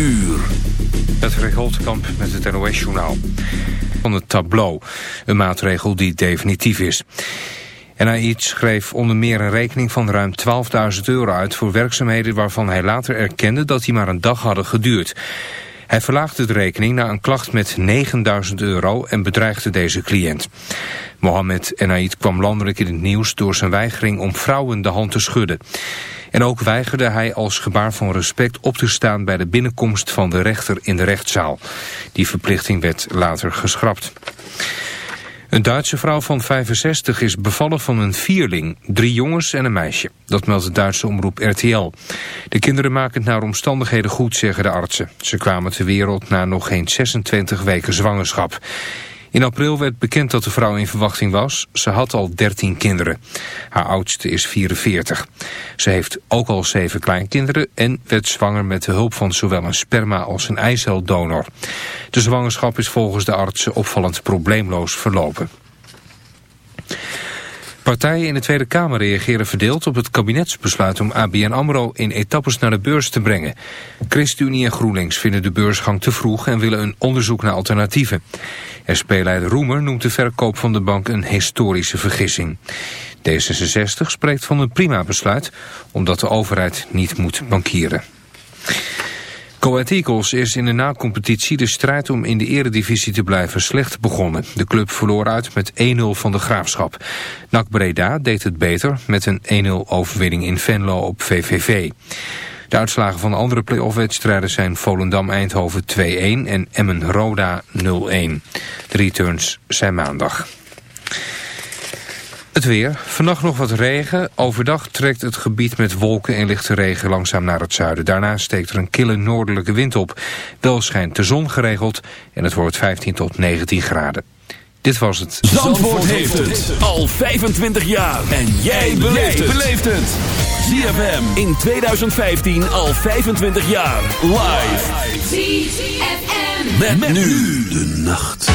uur. Het Holtkamp met het NOS-journaal. Van het tableau, een maatregel die definitief is. NAID schreef onder meer een rekening van ruim 12.000 euro uit... voor werkzaamheden waarvan hij later erkende dat die maar een dag hadden geduurd. Hij verlaagde de rekening naar een klacht met 9000 euro en bedreigde deze cliënt. Mohammed Enaid kwam landelijk in het nieuws door zijn weigering om vrouwen de hand te schudden. En ook weigerde hij als gebaar van respect op te staan bij de binnenkomst van de rechter in de rechtszaal. Die verplichting werd later geschrapt. Een Duitse vrouw van 65 is bevallen van een vierling, drie jongens en een meisje. Dat meldt de Duitse omroep RTL. De kinderen maken het naar omstandigheden goed, zeggen de artsen. Ze kwamen ter wereld na nog geen 26 weken zwangerschap. In april werd bekend dat de vrouw in verwachting was. Ze had al 13 kinderen. Haar oudste is 44. Ze heeft ook al zeven kleinkinderen en werd zwanger met de hulp van zowel een sperma als een eiceldonor. De zwangerschap is volgens de artsen opvallend probleemloos verlopen. Partijen in de Tweede Kamer reageren verdeeld op het kabinetsbesluit om ABN AMRO in etappes naar de beurs te brengen. ChristenUnie en GroenLinks vinden de beursgang te vroeg en willen een onderzoek naar alternatieven. SP-leider Roemer noemt de verkoop van de bank een historische vergissing. D66 spreekt van een prima besluit, omdat de overheid niet moet bankieren. Coët Eagles is in de na-competitie de strijd om in de eredivisie te blijven slecht begonnen. De club verloor uit met 1-0 van de Graafschap. NAC Breda deed het beter met een 1-0 overwinning in Venlo op VVV. De uitslagen van de andere play-off-wedstrijden zijn Volendam-Eindhoven 2-1 en Emmen-Roda 0-1. De returns zijn maandag. Het weer. Vannacht nog wat regen. Overdag trekt het gebied met wolken en lichte regen langzaam naar het zuiden. Daarna steekt er een kille noordelijke wind op. Wel schijnt de zon geregeld en het wordt 15 tot 19 graden. Dit was het. Zandvoort, heeft het al 25 jaar. En jij beleeft het. ZFM in 2015 al 25 jaar. Live. ZFM. met nu de nacht.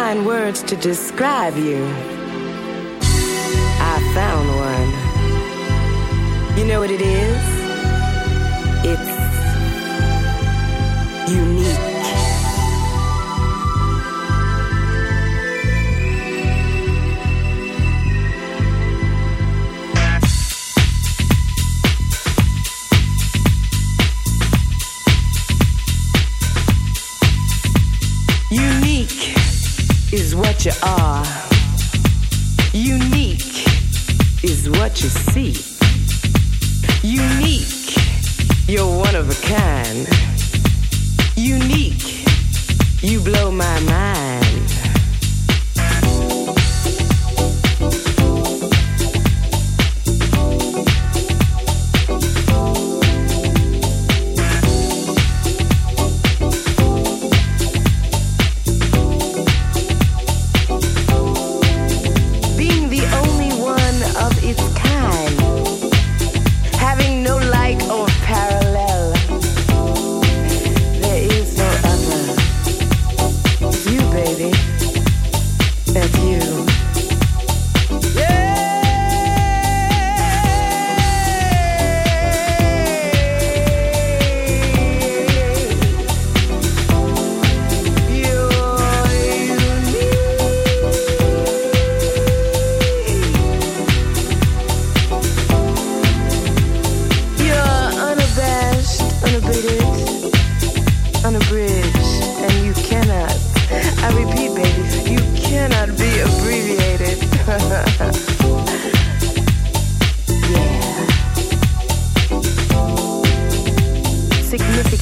find words to describe you. I found one. You know what it is? see.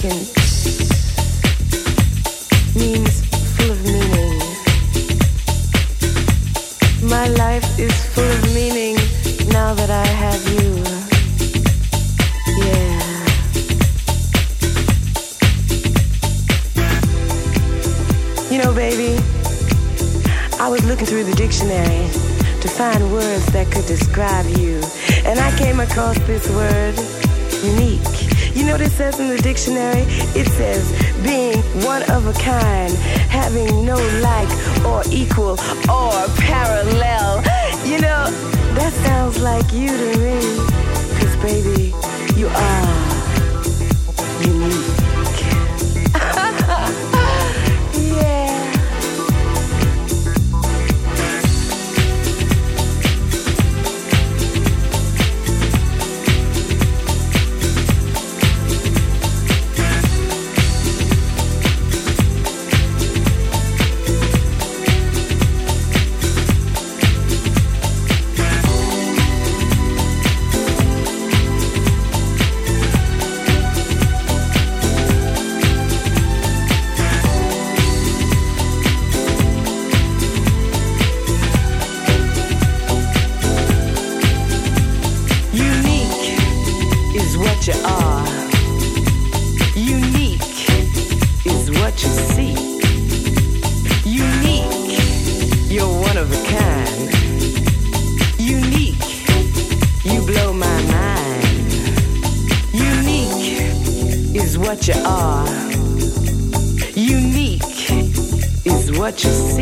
Sessions. equal or parallel. You know, that sounds like you to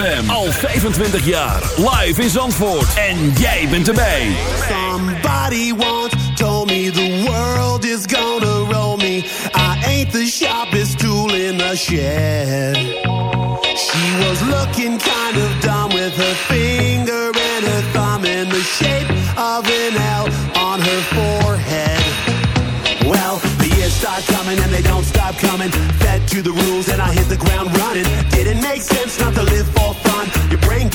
ZFM. Al 25 jaar. Live in Zandvoort. En jij bent erbij. Somebody once told me the world is gonna roll me. I ain't the sharpest tool in the shed. She was looking kind of dumb with her finger and her thumb in the shape of an L on her forehead. Well, the years start coming and they don't stop coming. Fed to the rules and I hit the ground running. Didn't make sense not to live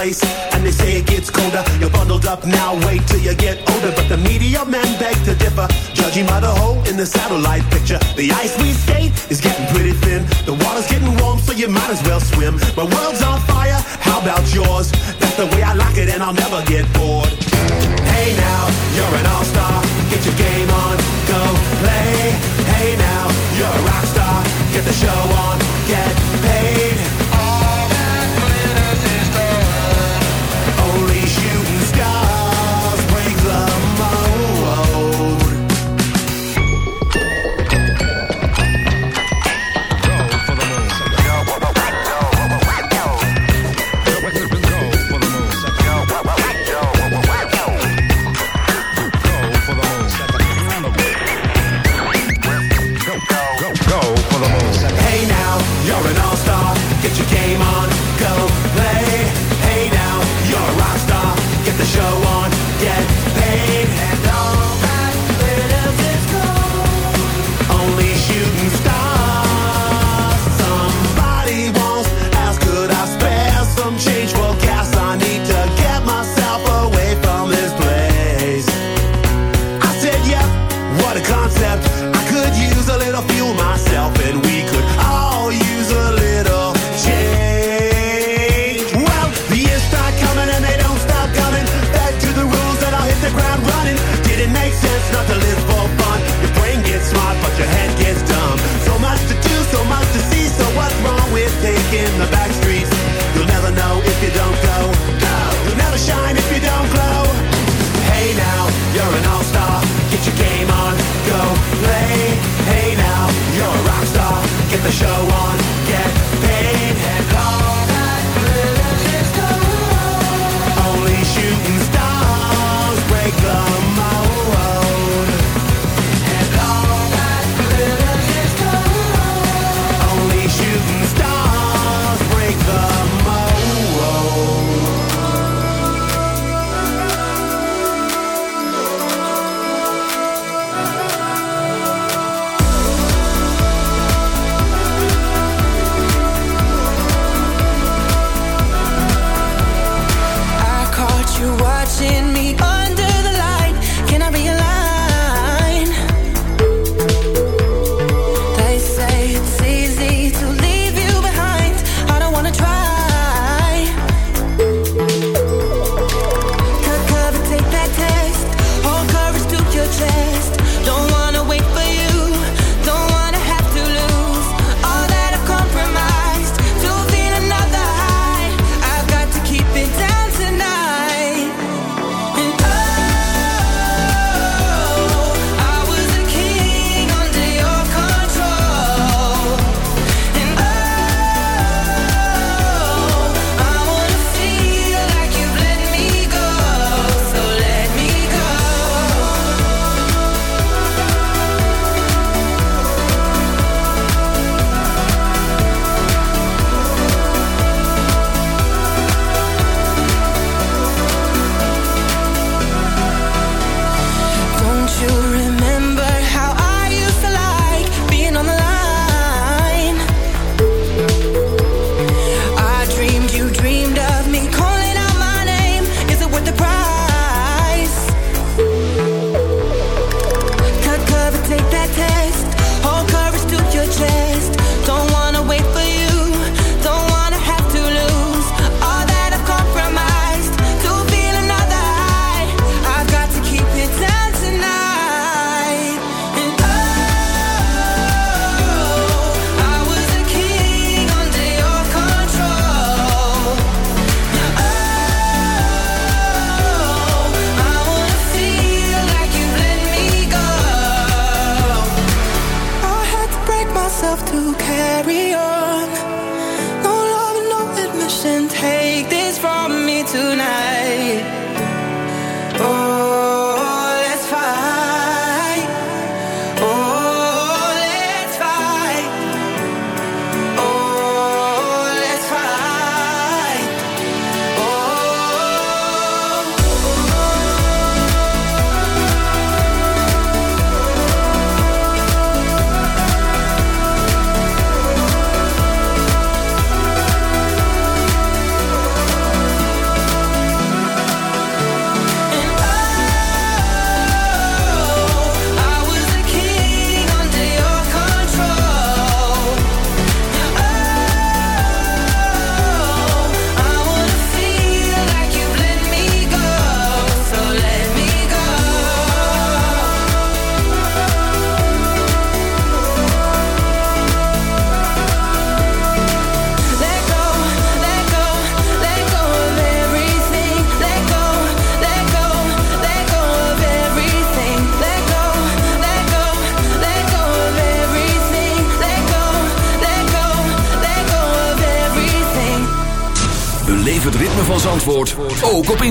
Place, and they say it gets colder. You're bundled up now, wait till you get older. But the media men beg to differ, judging by the hole in the satellite picture. The ice we skate is getting pretty thin. The water's getting warm, so you might as well swim. My world's on fire, how about yours? That's the way I like it, and I'll never get bored. Hey now, you're an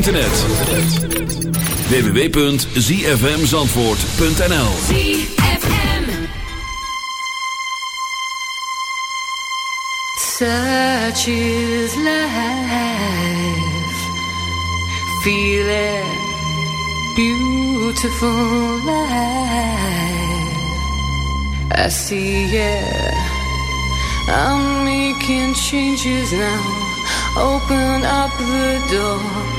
internet. www.zfmzandvoort.nl ZFM Such is life. Feel it. Beautiful life. I see it. I'm making changes now. Open up the door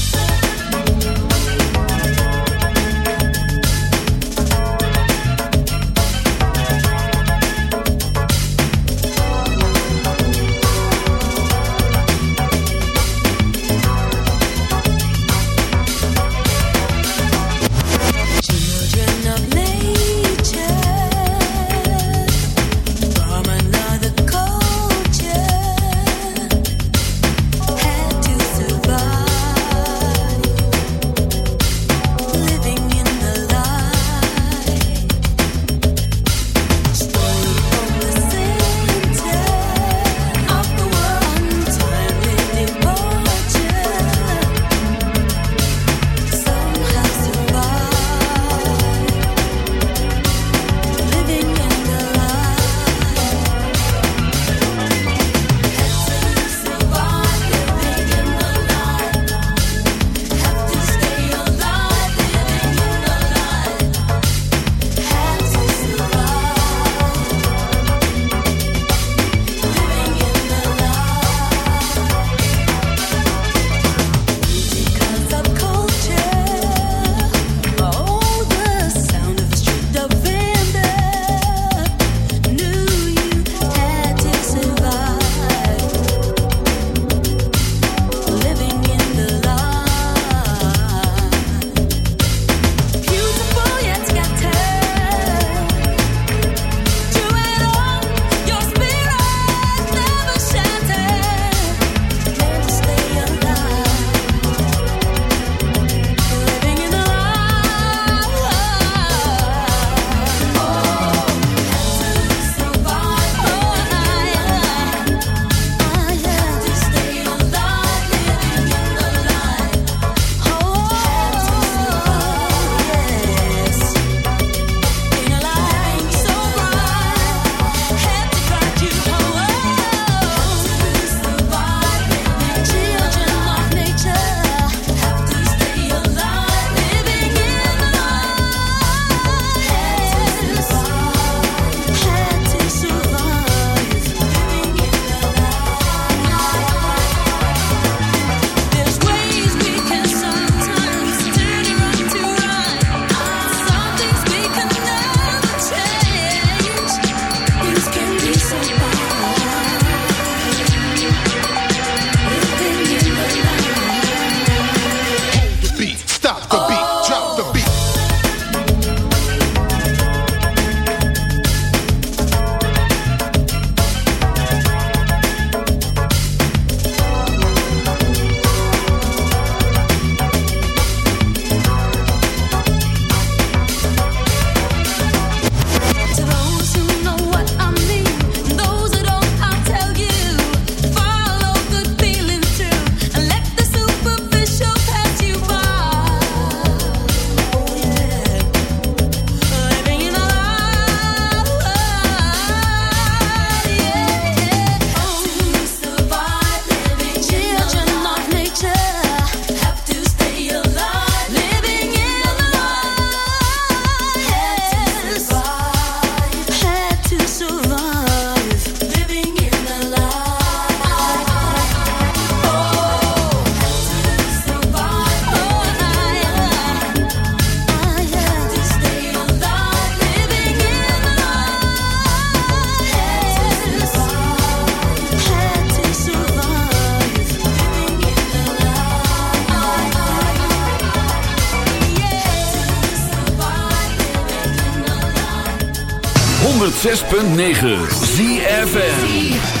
106.9 ZFN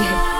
Yeah.